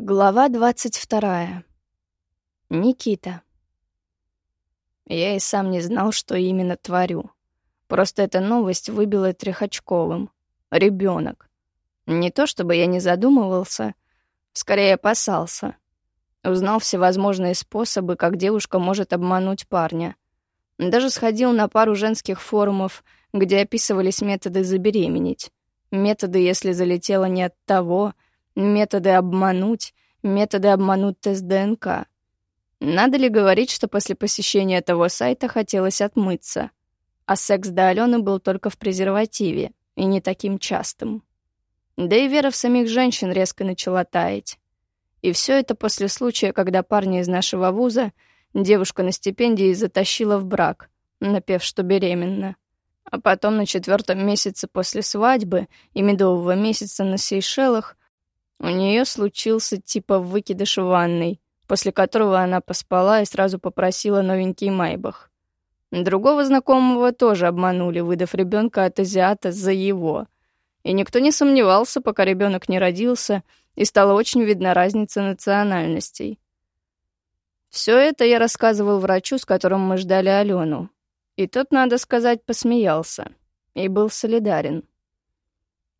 Глава двадцать вторая. Никита. Я и сам не знал, что именно творю. Просто эта новость выбила Трехочковым. Ребенок. Не то чтобы я не задумывался, скорее опасался. Узнал всевозможные способы, как девушка может обмануть парня. Даже сходил на пару женских форумов, где описывались методы забеременеть. Методы, если залетела не от того — Методы обмануть, методы обмануть тест ДНК. Надо ли говорить, что после посещения того сайта хотелось отмыться, а секс до Алены был только в презервативе и не таким частым. Да и вера в самих женщин резко начала таять. И все это после случая, когда парня из нашего вуза девушка на стипендии затащила в брак, напев, что беременна. А потом на четвертом месяце после свадьбы и медового месяца на Сейшелах у нее случился типа выкидыш в ванной, после которого она поспала и сразу попросила новенький майбах. Другого знакомого тоже обманули, выдав ребенка от азиата за его. И никто не сомневался, пока ребенок не родился, и стала очень видна разница национальностей. Все это я рассказывал врачу, с которым мы ждали Алену. И тот, надо сказать, посмеялся и был солидарен.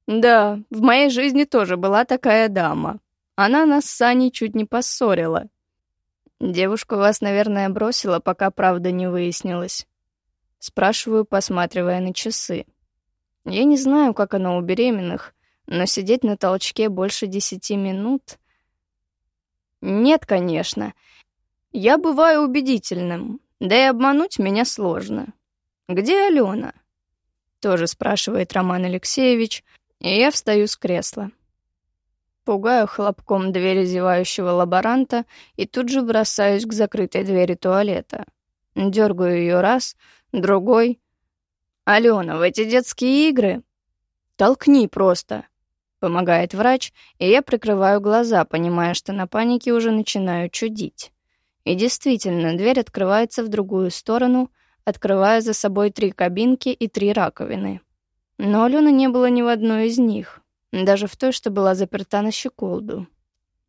Да, в моей жизни тоже была такая дама. Она нас с Саней чуть не поссорила. Девушка вас, наверное, бросила, пока правда не выяснилась. Спрашиваю, посматривая на часы. Я не знаю, как оно у беременных, но сидеть на толчке больше десяти минут... Нет, конечно. Я бываю убедительным, да и обмануть меня сложно. Где Алена? Тоже спрашивает Роман Алексеевич, и я встаю с кресла. Пугаю хлопком двери зевающего лаборанта и тут же бросаюсь к закрытой двери туалета. Дергаю ее раз, другой. «Алена, в эти детские игры?» «Толкни просто», — помогает врач, и я прикрываю глаза, понимая, что на панике уже начинаю чудить. И действительно, дверь открывается в другую сторону, открывая за собой три кабинки и три раковины. Но Алены не было ни в одной из них, даже в той, что была заперта на щеколду.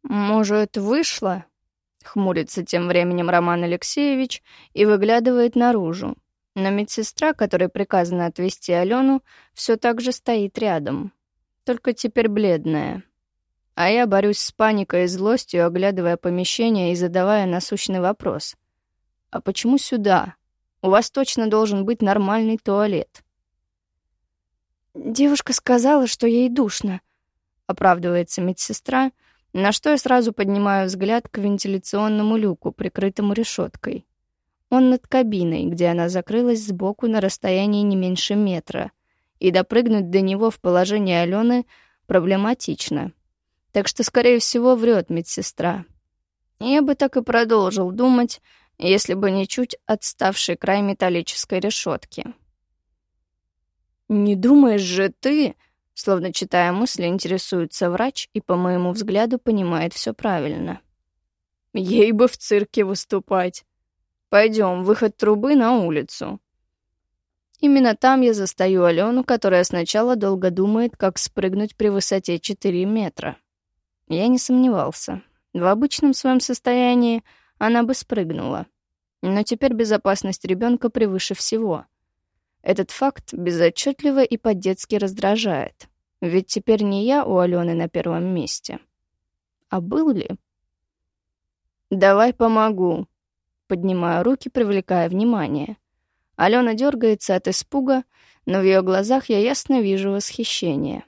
«Может, вышла?» — хмурится тем временем Роман Алексеевич и выглядывает наружу. Но медсестра, которой приказано отвезти Алену, все так же стоит рядом, только теперь бледная. А я борюсь с паникой и злостью, оглядывая помещение и задавая насущный вопрос. «А почему сюда? У вас точно должен быть нормальный туалет». «Девушка сказала, что ей душно», — оправдывается медсестра, на что я сразу поднимаю взгляд к вентиляционному люку, прикрытому решеткой. Он над кабиной, где она закрылась сбоку на расстоянии не меньше метра, и допрыгнуть до него в положении Алены проблематично. Так что, скорее всего, врет медсестра. Я бы так и продолжил думать, если бы не чуть отставший край металлической решетки. «Не думаешь же ты...» Словно читая мысли, интересуется врач и, по моему взгляду, понимает все правильно. Ей бы в цирке выступать. Пойдем, выход трубы на улицу. Именно там я застаю Алену, которая сначала долго думает, как спрыгнуть при высоте 4 метра. Я не сомневался. В обычном своем состоянии она бы спрыгнула. Но теперь безопасность ребенка превыше всего — этот факт безотчетливо и по-детски раздражает. Ведь теперь не я у Алены на первом месте. А был ли? «Давай помогу», — поднимаю руки, привлекая внимание. Алена дергается от испуга, но в ее глазах я ясно вижу восхищение.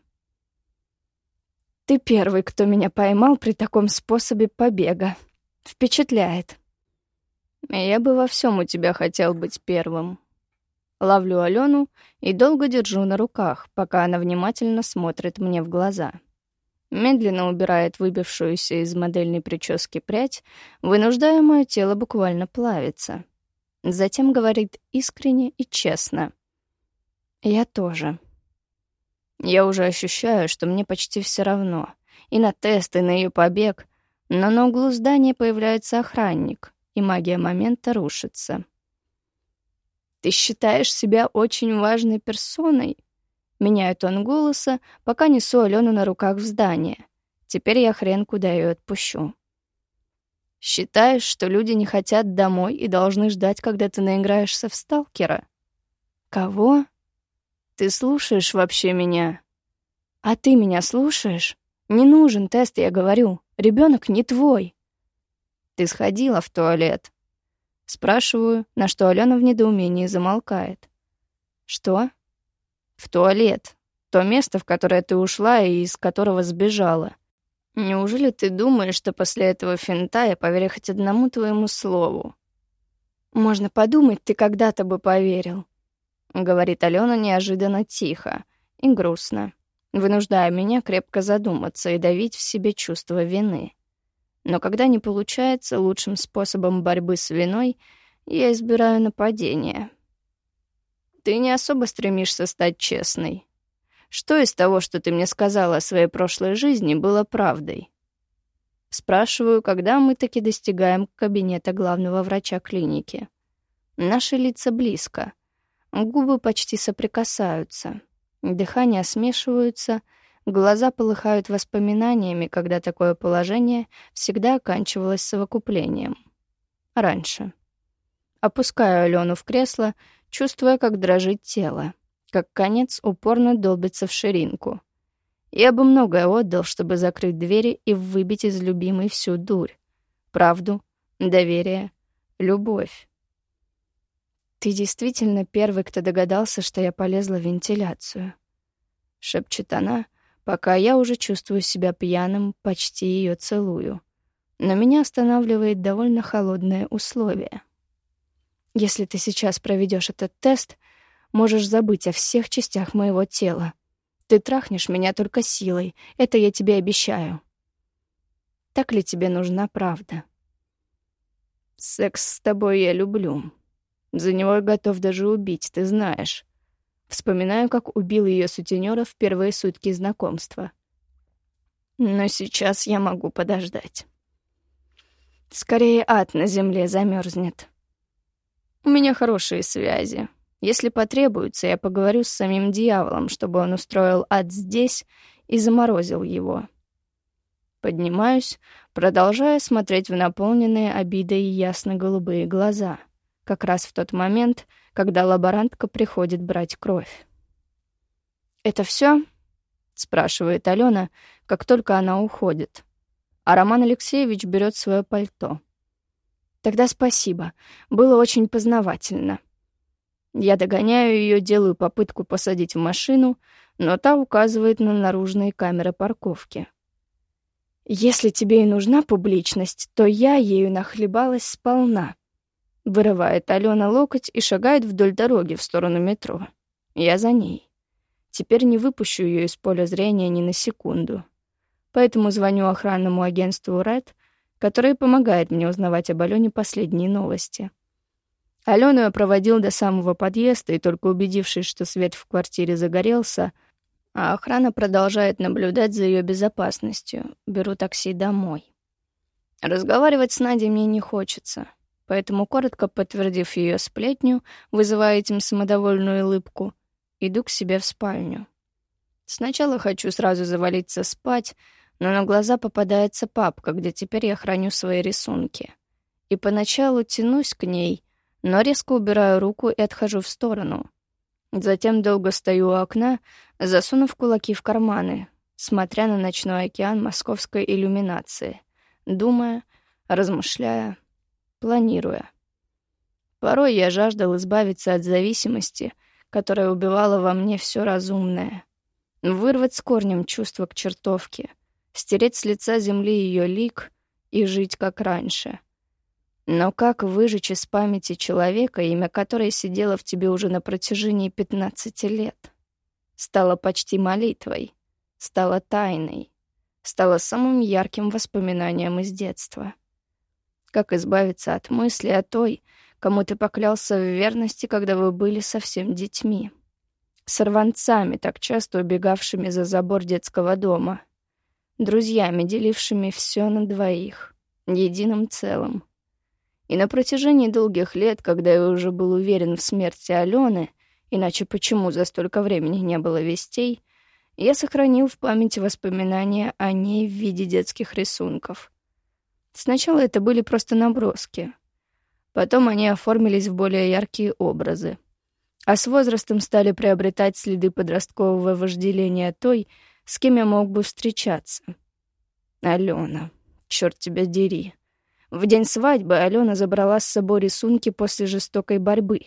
«Ты первый, кто меня поймал при таком способе побега. Впечатляет». «Я бы во всем у тебя хотел быть первым», Ловлю Алену и долго держу на руках, пока она внимательно смотрит мне в глаза. Медленно убирает выбившуюся из модельной прически прядь, вынуждая мое тело буквально плавиться. Затем говорит искренне и честно. «Я тоже». Я уже ощущаю, что мне почти все равно. И на тест, и на ее побег. Но на углу здания появляется охранник, и магия момента рушится. Ты считаешь себя очень важной персоной?» Меняю тон голоса, пока несу Алену на руках в здание. Теперь я хрен куда ее отпущу. Считаешь, что люди не хотят домой и должны ждать, когда ты наиграешься в сталкера? Кого? Ты слушаешь вообще меня? А ты меня слушаешь? Не нужен тест, я говорю. Ребенок не твой. Ты сходила в туалет? Спрашиваю, на что Алена в недоумении замолкает. Что? В туалет. То место, в которое ты ушла и из которого сбежала. Неужели ты думаешь, что после этого финта я поверю хоть одному твоему слову? Можно подумать, ты когда-то бы поверил. Говорит Алена неожиданно тихо и грустно, вынуждая меня крепко задуматься и давить в себе чувство вины. Но когда не получается, лучшим способом борьбы с виной я избираю нападение. Ты не особо стремишься стать честной. Что из того, что ты мне сказала о своей прошлой жизни, было правдой? Спрашиваю, когда мы таки достигаем кабинета главного врача клиники. Наши лица близко. Губы почти соприкасаются. Дыхания смешиваются, глаза полыхают воспоминаниями, когда такое положение всегда оканчивалось совокуплением. Раньше. Опускаю Алену в кресло, чувствуя, как дрожит тело как конец упорно долбится в ширинку. Я бы многое отдал, чтобы закрыть двери и выбить из любимой всю дурь. Правду, доверие, любовь. «Ты действительно первый, кто догадался, что я полезла в вентиляцию», — шепчет она, пока я уже чувствую себя пьяным, почти ее целую. Но меня останавливает довольно холодное условие. «Если ты сейчас проведешь этот тест, — можешь забыть о всех частях моего тела. Ты трахнешь меня только силой, это я тебе обещаю. Так ли тебе нужна правда? Секс с тобой я люблю. За него готов даже убить, ты знаешь. Вспоминаю, как убил ее сутенера в первые сутки знакомства. Но сейчас я могу подождать. Скорее ад на земле замерзнет. У меня хорошие связи, если потребуется, я поговорю с самим дьяволом, чтобы он устроил ад здесь и заморозил его. Поднимаюсь, продолжая смотреть в наполненные обидой ясно-голубые глаза, как раз в тот момент, когда лаборантка приходит брать кровь. «Это все? спрашивает Алена, как только она уходит. А Роман Алексеевич берет свое пальто. «Тогда спасибо. Было очень познавательно». Я догоняю ее, делаю попытку посадить в машину, но та указывает на наружные камеры парковки. «Если тебе и нужна публичность, то я ею нахлебалась сполна», — вырывает Алена локоть и шагает вдоль дороги в сторону метро. Я за ней. Теперь не выпущу ее из поля зрения ни на секунду. Поэтому звоню охранному агентству «Ред», которое помогает мне узнавать об Алене последние новости. Алену я проводил до самого подъезда, и только убедившись, что свет в квартире загорелся, а охрана продолжает наблюдать за ее безопасностью, беру такси домой. Разговаривать с Надей мне не хочется, поэтому, коротко подтвердив ее сплетню, вызывая этим самодовольную улыбку, иду к себе в спальню. Сначала хочу сразу завалиться спать, но на глаза попадается папка, где теперь я храню свои рисунки. И поначалу тянусь к ней — но резко убираю руку и отхожу в сторону. Затем долго стою у окна, засунув кулаки в карманы, смотря на ночной океан московской иллюминации, думая, размышляя, планируя. Порой я жаждал избавиться от зависимости, которая убивала во мне все разумное. Вырвать с корнем чувство к чертовке, стереть с лица земли ее лик и жить как раньше — но как выжечь из памяти человека, имя которой сидело в тебе уже на протяжении 15 лет? Стало почти молитвой, стало тайной, стало самым ярким воспоминанием из детства. Как избавиться от мысли о той, кому ты поклялся в верности, когда вы были совсем детьми? Сорванцами, так часто убегавшими за забор детского дома. Друзьями, делившими все на двоих, единым целым — и на протяжении долгих лет, когда я уже был уверен в смерти Алены, иначе почему за столько времени не было вестей, я сохранил в памяти воспоминания о ней в виде детских рисунков. Сначала это были просто наброски. Потом они оформились в более яркие образы. А с возрастом стали приобретать следы подросткового вожделения той, с кем я мог бы встречаться. Алена, черт тебя дери. В день свадьбы Алена забрала с собой рисунки после жестокой борьбы.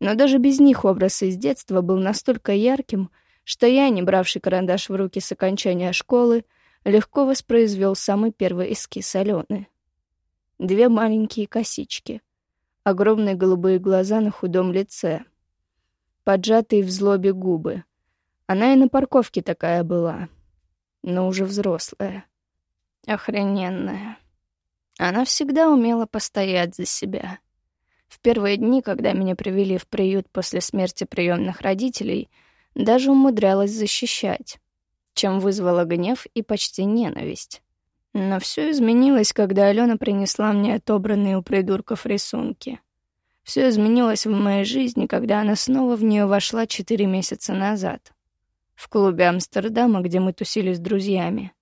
Но даже без них образ из детства был настолько ярким, что я, не бравший карандаш в руки с окончания школы, легко воспроизвел самый первый эскиз Алены. Две маленькие косички, огромные голубые глаза на худом лице, поджатые в злобе губы. Она и на парковке такая была, но уже взрослая. Охрененная. Она всегда умела постоять за себя. В первые дни, когда меня привели в приют после смерти приемных родителей — даже умудрялась защищать, чем вызвала гнев и почти ненависть. Но все изменилось, когда Алена принесла мне отобранные у придурков рисунки. Все изменилось в моей жизни, когда она снова в нее вошла четыре месяца назад. В клубе Амстердама, где мы тусили с друзьями.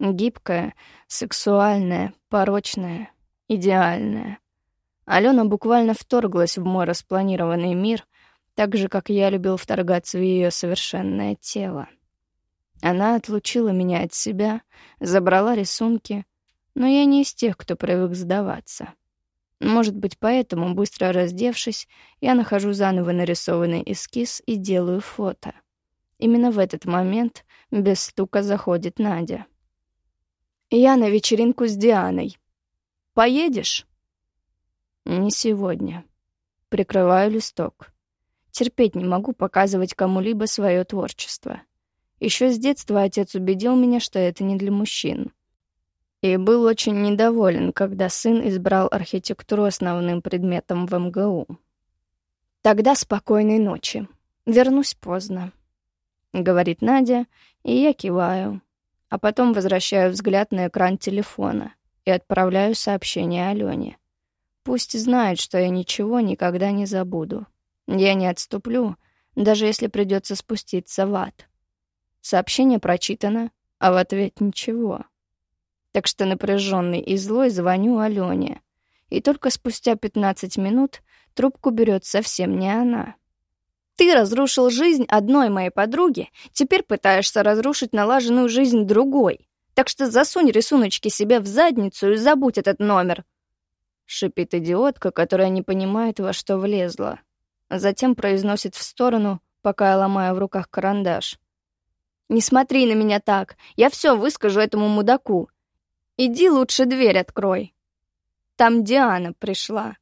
Гибкая, сексуальная, порочная, идеальная. Алена буквально вторглась в мой распланированный мир — так же, как я любил вторгаться в ее совершенное тело. Она отлучила меня от себя, забрала рисунки, но я не из тех, кто привык сдаваться. Может быть, поэтому, быстро раздевшись, я нахожу заново нарисованный эскиз и делаю фото. Именно в этот момент без стука заходит Надя. «Я на вечеринку с Дианой. Поедешь?» «Не сегодня». Прикрываю листок. Терпеть не могу показывать кому-либо свое творчество. Еще с детства отец убедил меня, что это не для мужчин. И был очень недоволен, когда сын избрал архитектуру основным предметом в МГУ. «Тогда спокойной ночи. Вернусь поздно», — говорит Надя, и я киваю, а потом возвращаю взгляд на экран телефона и отправляю сообщение Алене. Пусть знает, что я ничего никогда не забуду. Я не отступлю, даже если придется спуститься в ад. Сообщение прочитано, а в ответ ничего. Так что напряженный и злой звоню Алене. И только спустя 15 минут трубку берет совсем не она. Ты разрушил жизнь одной моей подруги, теперь пытаешься разрушить налаженную жизнь другой. Так что засунь рисуночки себе в задницу и забудь этот номер. Шипит идиотка, которая не понимает, во что влезла затем произносит в сторону, пока я ломаю в руках карандаш. «Не смотри на меня так, я все выскажу этому мудаку. Иди лучше дверь открой. Там Диана пришла».